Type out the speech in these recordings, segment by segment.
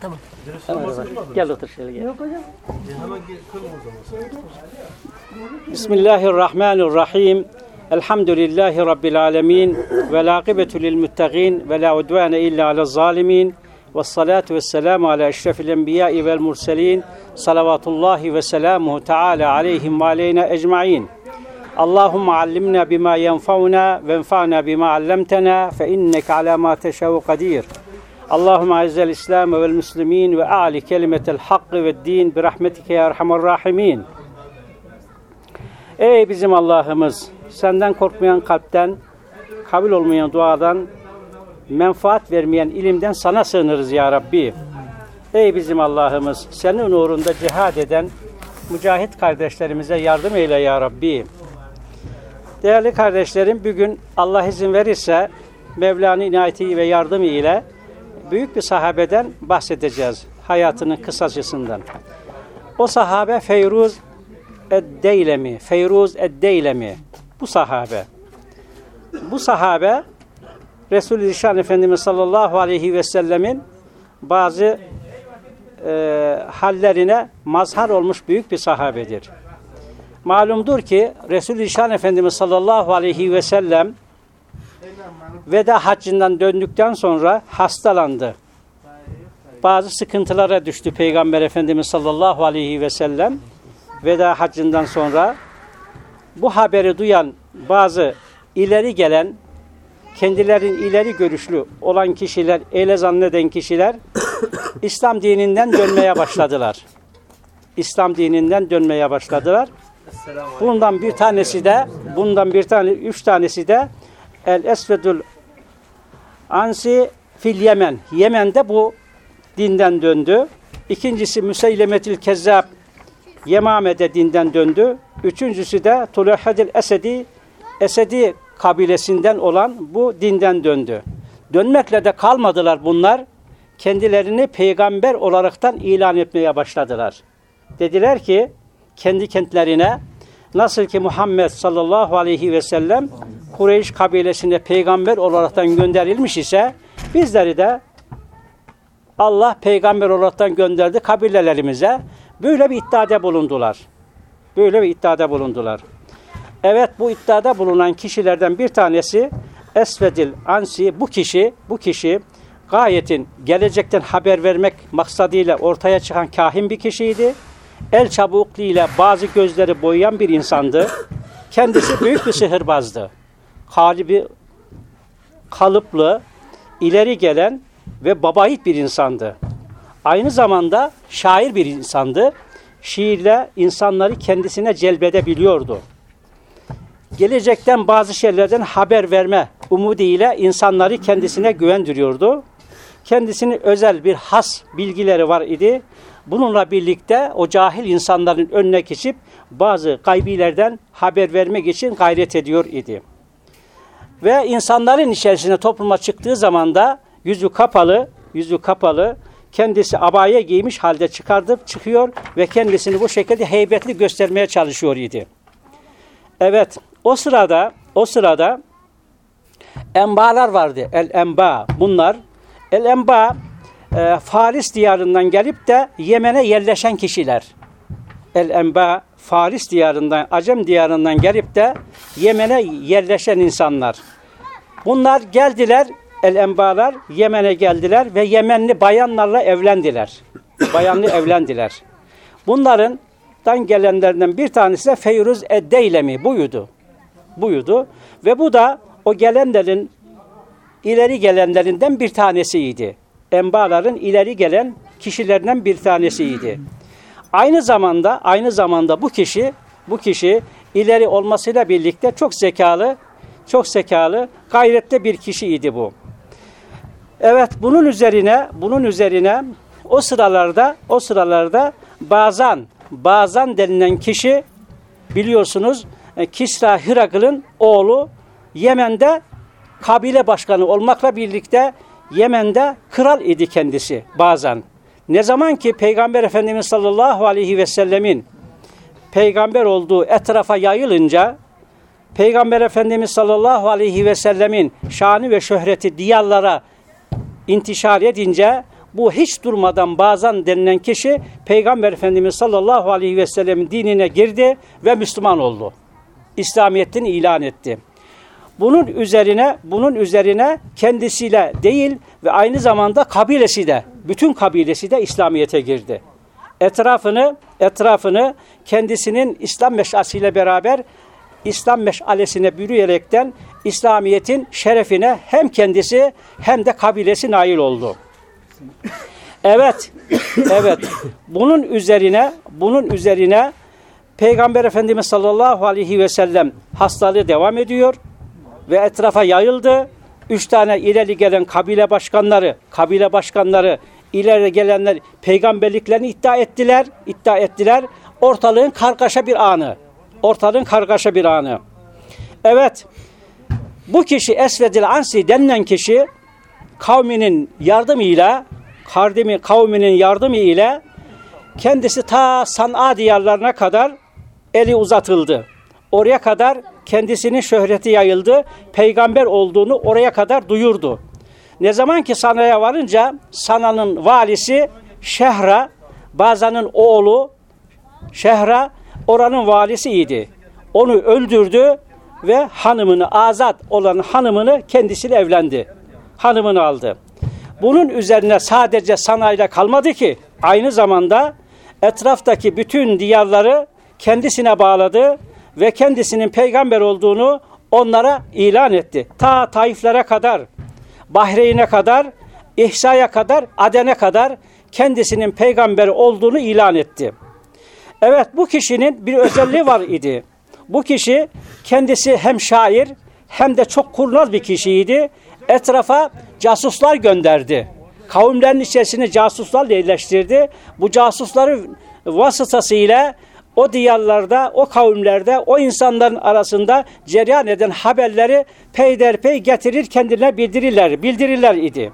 Tamam. Gel otur şöyle gel. Yok hocam. Bismillahirrahmanirrahim. Elhamdülillahi Rabbil alemin. Ve lâkıbetu lil muttaqin. Ve la udvâne illa ala zalimin. Ve salatu ve selamu ala eşrefil enbiyai vel murselin. Salavatullahi ve selamuhu teala aleyhim ve aleyna ecma'in. Allahümme allimna bima yenfa'una ve enfa'na bima allamtena Allahümme azzel İslam ve müslimin ve a'li kelimetel hakkı ve din bi rahmetike ya erhamer rahimin. Ey bizim Allah'ımız, senden korkmayan kalpten, kabul olmayan duadan, menfaat vermeyen ilimden sana sığınırız ya Rabbi. Ey bizim Allah'ımız, senin uğrunda cihad eden mücahit kardeşlerimize yardım eyle ya Rabbi. Değerli kardeşlerim, bugün Allah izin verirse Mevla'nın inayeti ve yardımı ile büyük bir sahabeden bahsedeceğiz hayatının kısacısından. O sahabe Feyruz Eddeylemi, Feyruz Eddeylemi. Bu sahabe. Bu sahabe Resul-i Zişan Efendimiz sallallahu aleyhi ve sellemin bazı e, hallerine mazhar olmuş büyük bir sahabedir. Malumdur ki Resul-i Zişan Efendimiz sallallahu aleyhi ve sellem veda haccından döndükten sonra hastalandı. Bazı sıkıntılara düştü Peygamber Efendimiz sallallahu aleyhi ve sellem veda haccından sonra bu haberi duyan bazı ileri gelen kendilerin ileri görüşlü olan kişiler, eyle zanneden kişiler İslam dininden dönmeye başladılar. İslam dininden dönmeye başladılar. Bundan bir tanesi de bundan bir tane üç tanesi de El Esvedül Ansi fil Yemen. Yemen'de bu dinden döndü. İkincisi Müseylemetül Kezzab Yemame'de dinden döndü. Üçüncüsü de Tulahadil Esedi Esedi kabilesinden olan bu dinden döndü. Dönmekle de kalmadılar bunlar. Kendilerini peygamber olaraktan ilan etmeye başladılar. Dediler ki kendi kentlerine nasıl ki Muhammed sallallahu aleyhi ve sellem Kureyş kabilesine peygamber olaraktan gönderilmiş ise bizleri de Allah peygamber olaraktan gönderdi kabilelerimize. Böyle bir iddiada bulundular. Böyle bir iddiada bulundular. Evet bu iddiada bulunan kişilerden bir tanesi Esvedil Ansi bu kişi bu kişi gayetin gelecekten haber vermek maksadıyla ortaya çıkan kahin bir kişiydi. El çabukluğuyla bazı gözleri boyayan bir insandı. Kendisi büyük bir sihirbazdı. Kalibi kalıplı, ileri gelen ve babayit bir insandı. Aynı zamanda şair bir insandı. Şiirle insanları kendisine celbedebiliyordu. Gelecekten bazı şeylerden haber verme umudiyle insanları kendisine güvendiriyordu. Kendisinin özel bir has bilgileri var idi. Bununla birlikte o cahil insanların önüne geçip bazı gaybilerden haber vermek için gayret ediyor idi. Ve insanların içerisine topluma çıktığı zaman da yüzü kapalı, yüzü kapalı, kendisi abaya giymiş halde çıkartıp çıkıyor ve kendisini bu şekilde heybetli göstermeye çalışıyor idi. Evet, o sırada o sırada embalar vardı. El emba. Bunlar el emba e, Faris diyarından gelip de Yemen'e yerleşen kişiler. El emba Faris diyarından, Acem diyarından gelip de Yemen'e yerleşen insanlar. Bunlar geldiler, el embalar Yemen'e geldiler ve Yemenli bayanlarla evlendiler. Bayanlı evlendiler. Bunların dan gelenlerden bir tanesi de Feyruz Eddeylemi buydu. Buydu. Ve bu da o gelenlerin ileri gelenlerinden bir tanesiydi. Embaların ileri gelen kişilerinden bir tanesiydi. Aynı zamanda aynı zamanda bu kişi bu kişi ileri olmasıyla birlikte çok zekalı, çok zekalı, gayretli bir kişiydi bu. Evet, bunun üzerine bunun üzerine o sıralarda o sıralarda Bazan Bazan denilen kişi biliyorsunuz e, Kisra Hirakl'ın oğlu Yemen'de kabile başkanı olmakla birlikte Yemen'de kral idi kendisi bazen. Ne zaman ki Peygamber Efendimiz sallallahu aleyhi ve sellemin peygamber olduğu etrafa yayılınca Peygamber Efendimiz sallallahu aleyhi ve sellemin şanı ve şöhreti diyarlara intişar edince bu hiç durmadan bazen denilen kişi Peygamber Efendimiz sallallahu aleyhi ve sellemin dinine girdi ve Müslüman oldu. İslamiyet'ini ilan etti. Bunun üzerine bunun üzerine kendisiyle değil ve aynı zamanda kabilesi de bütün kabilesi de İslamiyet'e girdi. Etrafını etrafını kendisinin İslam meşasiyle beraber İslam meşalesine bürüyerekten İslamiyet'in şerefine hem kendisi hem de kabilesi nail oldu. Evet, evet. Bunun üzerine, bunun üzerine Peygamber Efendimiz sallallahu aleyhi ve sellem hastalığı devam ediyor ve etrafa yayıldı. Üç tane ileri gelen kabile başkanları, kabile başkanları ileri gelenler peygamberliklerini iddia ettiler, iddia ettiler. Ortalığın kargaşa bir anı. Ortalığın kargaşa bir anı. Evet, bu kişi Esvedil Ansi denilen kişi kavminin yardımıyla, kardemi kavminin yardımı ile kendisi ta San'a diyarlarına kadar eli uzatıldı. Oraya kadar kendisinin şöhreti yayıldı. Peygamber olduğunu oraya kadar duyurdu. Ne zaman ki Sana'ya varınca Sana'nın valisi Şehra, Bazan'ın oğlu Şehra oranın valisiydi. Onu öldürdü ve hanımını azat olan hanımını kendisiyle evlendi. Hanımını aldı. Bunun üzerine sadece sanayla kalmadı ki aynı zamanda etraftaki bütün diyarları kendisine bağladı ve kendisinin peygamber olduğunu onlara ilan etti. Ta Taiflere kadar, Bahreyn'e kadar, İhsa'ya kadar, Aden'e kadar kendisinin peygamber olduğunu ilan etti. Evet bu kişinin bir özelliği var idi. Bu kişi kendisi hem şair hem de çok kurnaz bir kişiydi. Etrafa casuslar gönderdi. Kavimlerin içerisine casuslar yerleştirdi. Bu casusların vasıtasıyla o diyarlarda, o kavimlerde, o insanların arasında cereyan eden haberleri peyderpey getirir kendine bildirirler, bildirirler idi.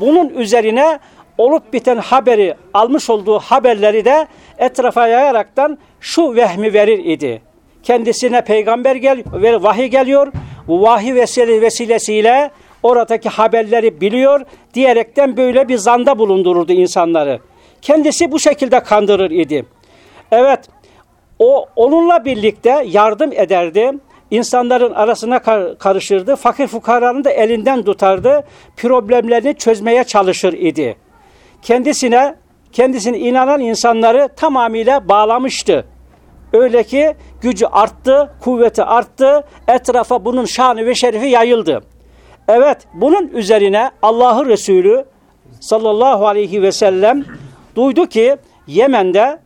Bunun üzerine olup biten haberi, almış olduğu haberleri de etrafa yayaraktan şu vehmi verir idi. Kendisine peygamber gel ve vahiy geliyor. Bu vahiy vesile vesilesiyle oradaki haberleri biliyor diyerekten böyle bir zanda bulundururdu insanları. Kendisi bu şekilde kandırır idi. Evet, o onunla birlikte yardım ederdi. İnsanların arasına karışırdı. Fakir fukaranın da elinden tutardı. Problemlerini çözmeye çalışır idi. Kendisine, kendisine inanan insanları tamamıyla bağlamıştı. Öyle ki gücü arttı, kuvveti arttı, etrafa bunun şanı ve şerifi yayıldı. Evet, bunun üzerine Allah'ı Resulü sallallahu aleyhi ve sellem duydu ki Yemen'de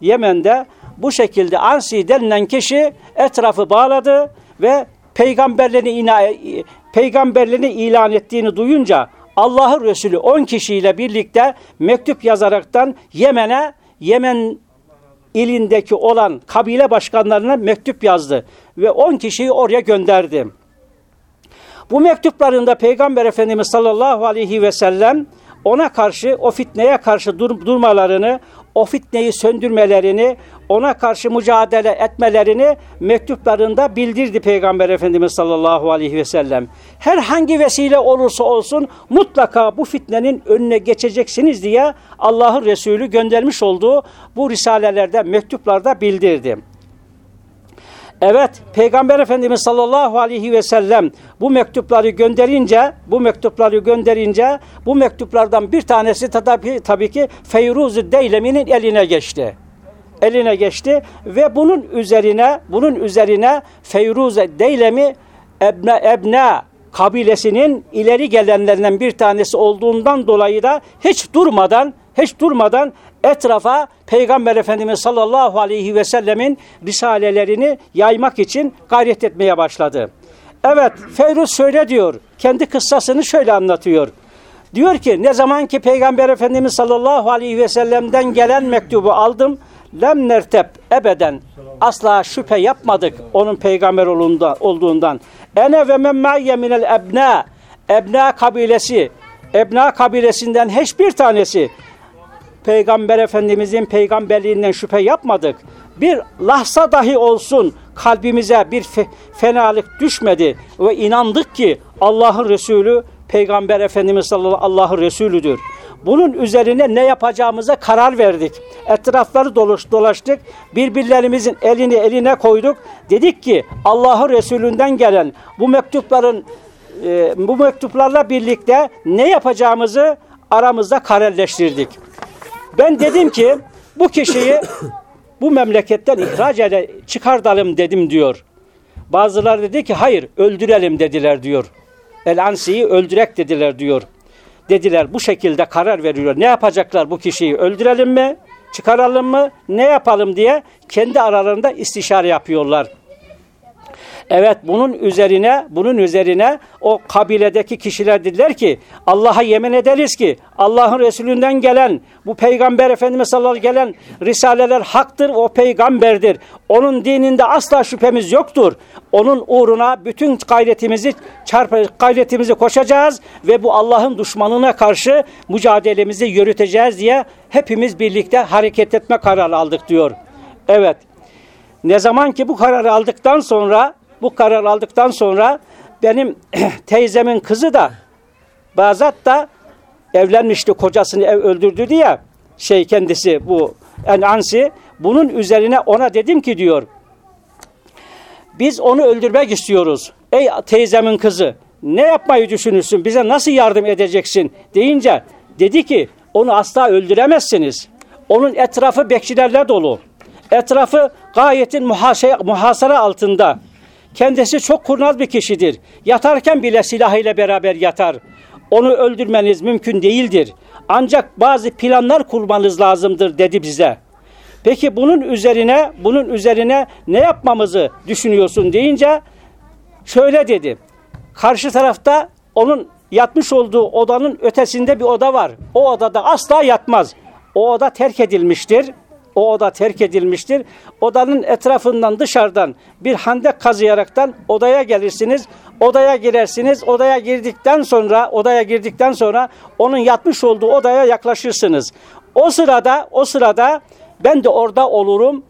Yemen'de bu şekilde Ansi denilen kişi etrafı bağladı ve peygamberliğini, peygamberliğini ilan ettiğini duyunca Allah'ın Resulü 10 kişiyle birlikte mektup yazaraktan Yemen'e Yemen ilindeki olan kabile başkanlarına mektup yazdı ve 10 kişiyi oraya gönderdi. Bu mektuplarında Peygamber Efendimiz sallallahu aleyhi ve sellem ona karşı o fitneye karşı dur durmalarını, o fitneyi söndürmelerini, ona karşı mücadele etmelerini mektuplarında bildirdi Peygamber Efendimiz sallallahu aleyhi ve sellem. Herhangi vesile olursa olsun mutlaka bu fitnenin önüne geçeceksiniz diye Allah'ın Resulü göndermiş olduğu bu risalelerde, mektuplarda bildirdi. Evet, Peygamber Efendimiz sallallahu aleyhi ve sellem bu mektupları gönderince, bu mektupları gönderince, bu mektuplardan bir tanesi tabii, tabii ki Feyruz-u Deylemi'nin eline geçti. Eline geçti ve bunun üzerine, bunun üzerine Feyruz Deylemi Ebne Ebne kabilesinin ileri gelenlerinden bir tanesi olduğundan dolayı da hiç durmadan hiç durmadan etrafa Peygamber Efendimiz sallallahu aleyhi ve sellemin risalelerini yaymak için gayret etmeye başladı. Evet Feyruz şöyle diyor. Kendi kıssasını şöyle anlatıyor. Diyor ki ne zaman ki Peygamber Efendimiz sallallahu aleyhi ve sellem'den gelen mektubu aldım. Lem nertep ebeden asla şüphe yapmadık onun peygamber olduğundan. Ene ve men minel ebna ebna kabilesi ebna kabilesinden hiçbir tanesi Peygamber Efendimizin peygamberliğinden şüphe yapmadık. Bir lahza dahi olsun kalbimize bir fe fenalık düşmedi ve inandık ki Allah'ın Resulü Peygamber Efendimiz sallallahu Allah'ın Resulüdür. Bunun üzerine ne yapacağımıza karar verdik. Etrafları dolaş, dolaştık. Birbirlerimizin elini eline koyduk. Dedik ki Allah'ın Resulünden gelen bu mektupların e, bu mektuplarla birlikte ne yapacağımızı aramızda kararleştirdik. Ben dedim ki bu kişiyi bu memleketten ihraç ede çıkartalım dedim diyor. Bazıları dedi ki hayır öldürelim dediler diyor. El Ansi'yi öldürek dediler diyor. Dediler bu şekilde karar veriyor. Ne yapacaklar bu kişiyi öldürelim mi? Çıkaralım mı? Ne yapalım diye kendi aralarında istişare yapıyorlar. Evet bunun üzerine bunun üzerine o kabiledeki kişiler dediler ki Allah'a yemin ederiz ki Allah'ın Resulünden gelen bu peygamber Efendimiz sallallahu aleyhi ve gelen risaleler haktır o peygamberdir. Onun dininde asla şüphemiz yoktur. Onun uğruna bütün gayretimizi çarpı gayretimizi koşacağız ve bu Allah'ın düşmanına karşı mücadelemizi yürüteceğiz diye hepimiz birlikte hareket etme kararı aldık diyor. Evet. Ne zaman ki bu kararı aldıktan sonra bu karar aldıktan sonra benim teyzemin kızı da Bazat da evlenmişti kocasını ev öldürdü diye şey kendisi bu Enansi bunun üzerine ona dedim ki diyor biz onu öldürmek istiyoruz. Ey teyzemin kızı ne yapmayı düşünürsün bize nasıl yardım edeceksin deyince dedi ki onu asla öldüremezsiniz. Onun etrafı bekçilerle dolu. Etrafı gayetin muhasara altında. Kendisi çok kurnaz bir kişidir. Yatarken bile silahıyla beraber yatar. Onu öldürmeniz mümkün değildir. Ancak bazı planlar kurmanız lazımdır dedi bize. Peki bunun üzerine bunun üzerine ne yapmamızı düşünüyorsun deyince şöyle dedi. Karşı tarafta onun yatmış olduğu odanın ötesinde bir oda var. O odada asla yatmaz. O oda terk edilmiştir. O oda terk edilmiştir. Odanın etrafından dışarıdan bir handek kazıyaraktan odaya gelirsiniz. Odaya girersiniz. Odaya girdikten sonra odaya girdikten sonra onun yatmış olduğu odaya yaklaşırsınız. O sırada o sırada ben de orada olurum.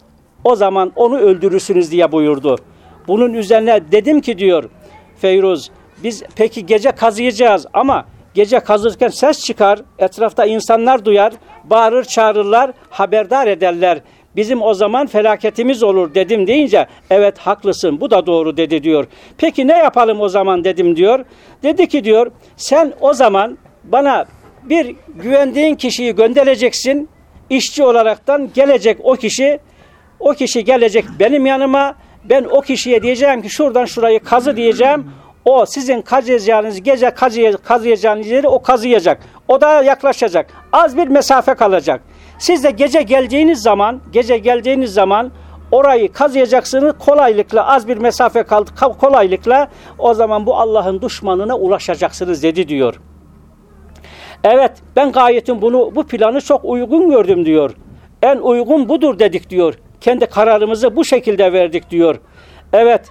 O zaman onu öldürürsünüz diye buyurdu. Bunun üzerine dedim ki diyor Feyruz biz peki gece kazıyacağız ama Gece kazırken ses çıkar, etrafta insanlar duyar, bağırır çağırırlar, haberdar ederler. Bizim o zaman felaketimiz olur dedim deyince evet haklısın bu da doğru dedi diyor. Peki ne yapalım o zaman dedim diyor. Dedi ki diyor sen o zaman bana bir güvendiğin kişiyi göndereceksin. İşçi olaraktan gelecek o kişi o kişi gelecek benim yanıma ben o kişiye diyeceğim ki şuradan şurayı kazı diyeceğim. O sizin kazıyacağınız gece kazıyacağınız yeri o kazıyacak. O da yaklaşacak. Az bir mesafe kalacak. Siz de gece geldiğiniz zaman, gece geldiğiniz zaman orayı kazıyacaksınız kolaylıkla az bir mesafe kaldı kolaylıkla o zaman bu Allah'ın düşmanına ulaşacaksınız dedi diyor. Evet ben gayetin bunu bu planı çok uygun gördüm diyor. En uygun budur dedik diyor. Kendi kararımızı bu şekilde verdik diyor. Evet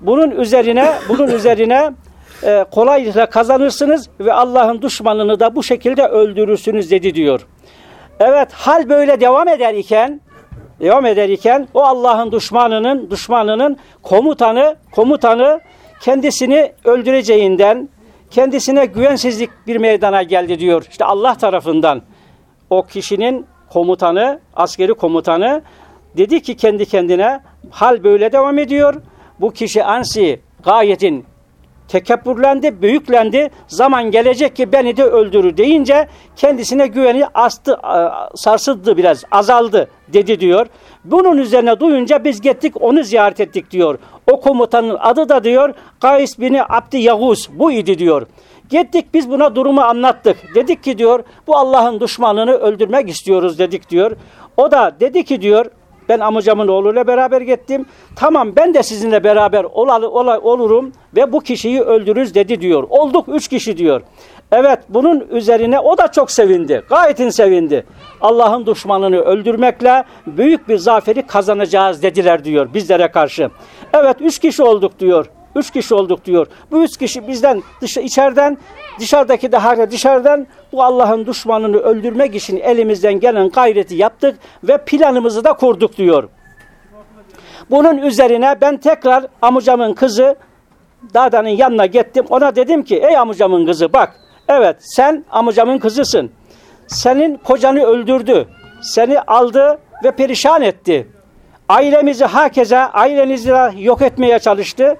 bunun üzerine bunun üzerine e, kolaylıkla kazanırsınız ve Allah'ın düşmanını da bu şekilde öldürürsünüz dedi diyor. Evet hal böyle devam eder iken devam eder iken o Allah'ın düşmanının düşmanının komutanı komutanı kendisini öldüreceğinden kendisine güvensizlik bir meydana geldi diyor. İşte Allah tarafından o kişinin komutanı, askeri komutanı dedi ki kendi kendine hal böyle devam ediyor bu kişi ansi gayetin tekebbürlendi, büyüklendi. Zaman gelecek ki beni de öldürür deyince kendisine güveni astı, sarsıldı biraz, azaldı dedi diyor. Bunun üzerine duyunca biz gittik onu ziyaret ettik diyor. O komutanın adı da diyor Kays bin Abdi Yavuz bu idi diyor. Gittik biz buna durumu anlattık. Dedik ki diyor bu Allah'ın düşmanını öldürmek istiyoruz dedik diyor. O da dedi ki diyor ben amcamın oğluyla beraber gittim. Tamam ben de sizinle beraber ol, ol, olurum ve bu kişiyi öldürürüz dedi diyor. Olduk üç kişi diyor. Evet bunun üzerine o da çok sevindi. Gayetin sevindi. Allah'ın düşmanını öldürmekle büyük bir zaferi kazanacağız dediler diyor bizlere karşı. Evet üç kişi olduk diyor. Üç kişi olduk diyor. Bu üç kişi bizden dış, içeriden, dışarıdaki de hala dışarıdan bu Allah'ın düşmanını öldürmek için elimizden gelen gayreti yaptık ve planımızı da kurduk diyor. Bunun üzerine ben tekrar amcamın kızı Dadanın yanına gittim. Ona dedim ki ey amcamın kızı bak. Evet sen amcamın kızısın. Senin kocanı öldürdü. Seni aldı ve perişan etti. Ailemizi hakeze, ailenizi yok etmeye çalıştı.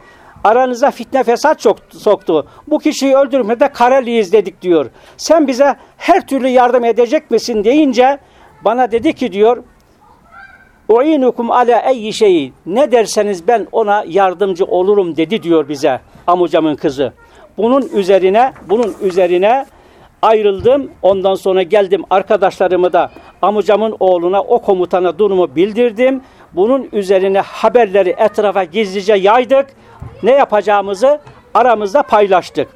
Aranıza fitne fesat soktu. Bu kişiyi öldürmede kareliyiz dedik diyor. Sen bize her türlü yardım edecek misin deyince bana dedi ki diyor Uinukum ala eyyi şeyi. Ne derseniz ben ona yardımcı olurum dedi diyor bize amucamın kızı. Bunun üzerine bunun üzerine ayrıldım. Ondan sonra geldim arkadaşlarımı da amucamın oğluna o komutana durumu bildirdim. Bunun üzerine haberleri etrafa gizlice yaydık. Ne yapacağımızı aramızda paylaştık.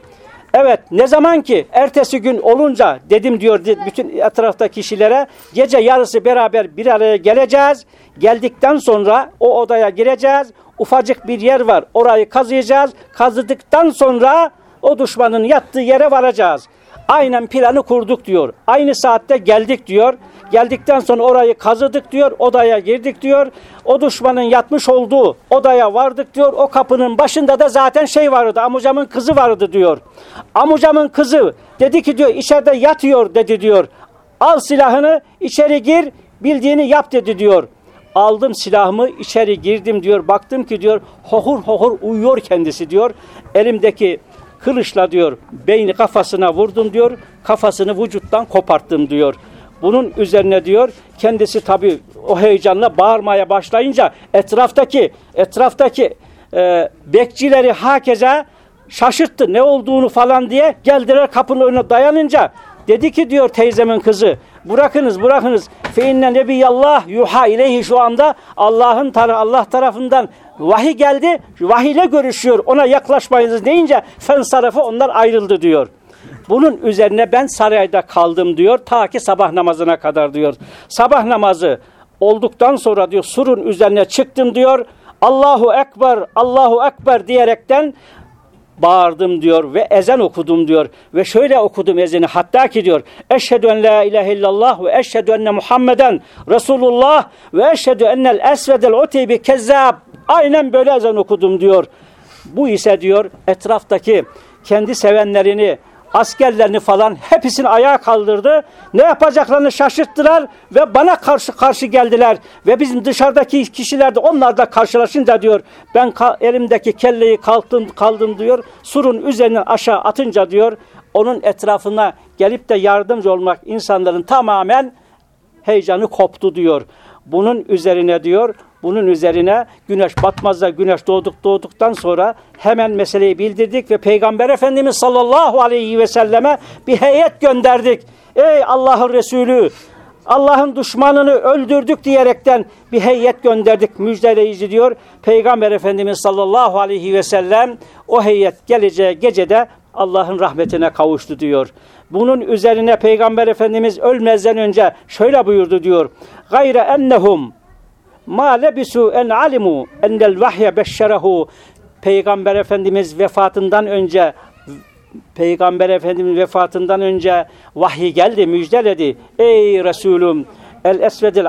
Evet ne zaman ki ertesi gün olunca dedim diyor bütün etrafta kişilere gece yarısı beraber bir araya geleceğiz. Geldikten sonra o odaya gireceğiz. Ufacık bir yer var orayı kazıyacağız. Kazıdıktan sonra o düşmanın yattığı yere varacağız. Aynen planı kurduk diyor. Aynı saatte geldik diyor. Geldikten sonra orayı kazıdık diyor. Odaya girdik diyor. O düşmanın yatmış olduğu odaya vardık diyor. O kapının başında da zaten şey vardı. Amucamın kızı vardı diyor. Amucamın kızı dedi ki diyor içeride yatıyor dedi diyor. Al silahını içeri gir bildiğini yap dedi diyor. Aldım silahımı içeri girdim diyor. Baktım ki diyor hohur hohur uyuyor kendisi diyor. Elimdeki kılıçla diyor beyni kafasına vurdum diyor. Kafasını vücuttan koparttım diyor. Bunun üzerine diyor kendisi tabi o heyecanla bağırmaya başlayınca etraftaki etraftaki e, bekçileri hakeza şaşırttı ne olduğunu falan diye geldiler kapının önüne dayanınca dedi ki diyor teyzemin kızı bırakınız bırakınız fe inne nebiyallah yuha ileyhi şu anda Allah'ın tar Allah tarafından vahiy geldi vahiyle görüşüyor ona yaklaşmayınız deyince fen sarafı onlar ayrıldı diyor. Bunun üzerine ben sarayda kaldım diyor ta ki sabah namazına kadar diyor. Sabah namazı olduktan sonra diyor surun üzerine çıktım diyor. Allahu Ekber, Allahu Ekber diyerekten bağırdım diyor ve ezan okudum diyor. Ve şöyle okudum ezini hatta ki diyor Eşhedü en la ilahe illallah ve eşhedü enne Muhammeden Resulullah ve eşhedü ennel esvedel uteybi kezzab. Aynen böyle ezan okudum diyor. Bu ise diyor etraftaki kendi sevenlerini askerlerini falan hepsini ayağa kaldırdı. Ne yapacaklarını şaşırttılar ve bana karşı karşı geldiler. Ve bizim dışarıdaki kişiler de onlarla karşılaşınca diyor ben elimdeki kelleyi kalktım, kaldım diyor. Surun üzerinden aşağı atınca diyor onun etrafına gelip de yardımcı olmak insanların tamamen heyecanı koptu diyor. Bunun üzerine diyor bunun üzerine güneş batmazda güneş doğduk doğduktan sonra hemen meseleyi bildirdik ve Peygamber Efendimiz sallallahu aleyhi ve selleme bir heyet gönderdik. Ey Allah'ın Resulü Allah'ın düşmanını öldürdük diyerekten bir heyet gönderdik müjdeleyici diyor. Peygamber Efendimiz sallallahu aleyhi ve sellem o heyet geleceği gecede Allah'ın rahmetine kavuştu diyor. Bunun üzerine Peygamber Efendimiz ölmezden önce şöyle buyurdu diyor. Gayre ennehum ma lebisu en alimu ennel vahye beşşerehu Peygamber Efendimiz vefatından önce Peygamber Efendimiz vefatından önce vahiy geldi, müjdeledi. Ey Resulüm el esvedil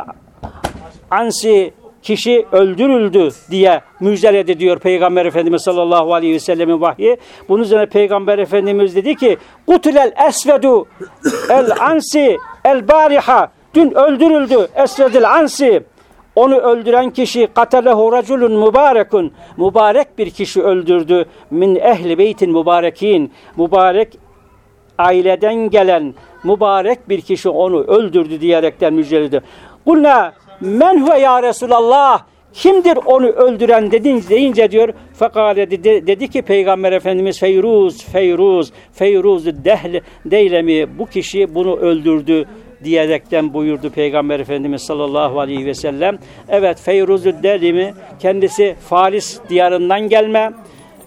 ansi kişi öldürüldü diye müjdeledi diyor Peygamber Efendimiz sallallahu aleyhi ve sellemin vahyi. Bunun üzerine Peygamber Efendimiz dedi ki Kutulel esvedu el ansi el bariha dün öldürüldü esvedil ansi onu öldüren kişi katalehu raculun mübarekun. Mübarek bir kişi öldürdü. Min ehli beytin mübarekin. Mübarek aileden gelen mübarek bir kişi onu öldürdü diyerekten müjdeledi. Kulna men huve ya Resulallah kimdir onu öldüren dedin, deyince diyor fekale dedi, dedi ki Peygamber Efendimiz Feyruz, Feyruz, Feyruz dehl deylemi bu kişi bunu öldürdü diyerekten buyurdu Peygamber Efendimiz sallallahu aleyhi ve sellem. Evet Feyruzü Delimi kendisi Faris diyarından gelme.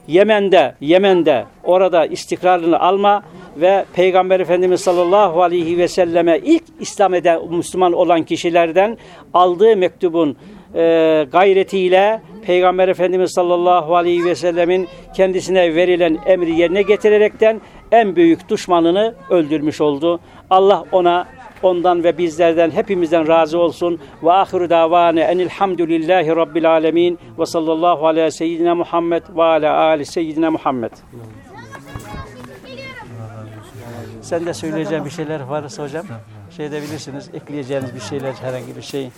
Yemen'de, Yemen'de orada istikrarını alma ve Peygamber Efendimiz sallallahu aleyhi ve selleme ilk İslam eden Müslüman olan kişilerden aldığı mektubun e, gayretiyle Peygamber Efendimiz sallallahu aleyhi ve sellemin kendisine verilen emri yerine getirerekten en büyük düşmanını öldürmüş oldu. Allah ona ondan ve bizlerden hepimizden razı olsun. Ve ahiru davane enilhamdülillahi rabbil alemin ve sallallahu ala seyyidina Muhammed ve ala ali seyyidina Muhammed. Sen de söyleyeceğin bir şeyler varsa hocam şey edebilirsiniz. Ekleyeceğiniz bir şeyler herhangi bir şey.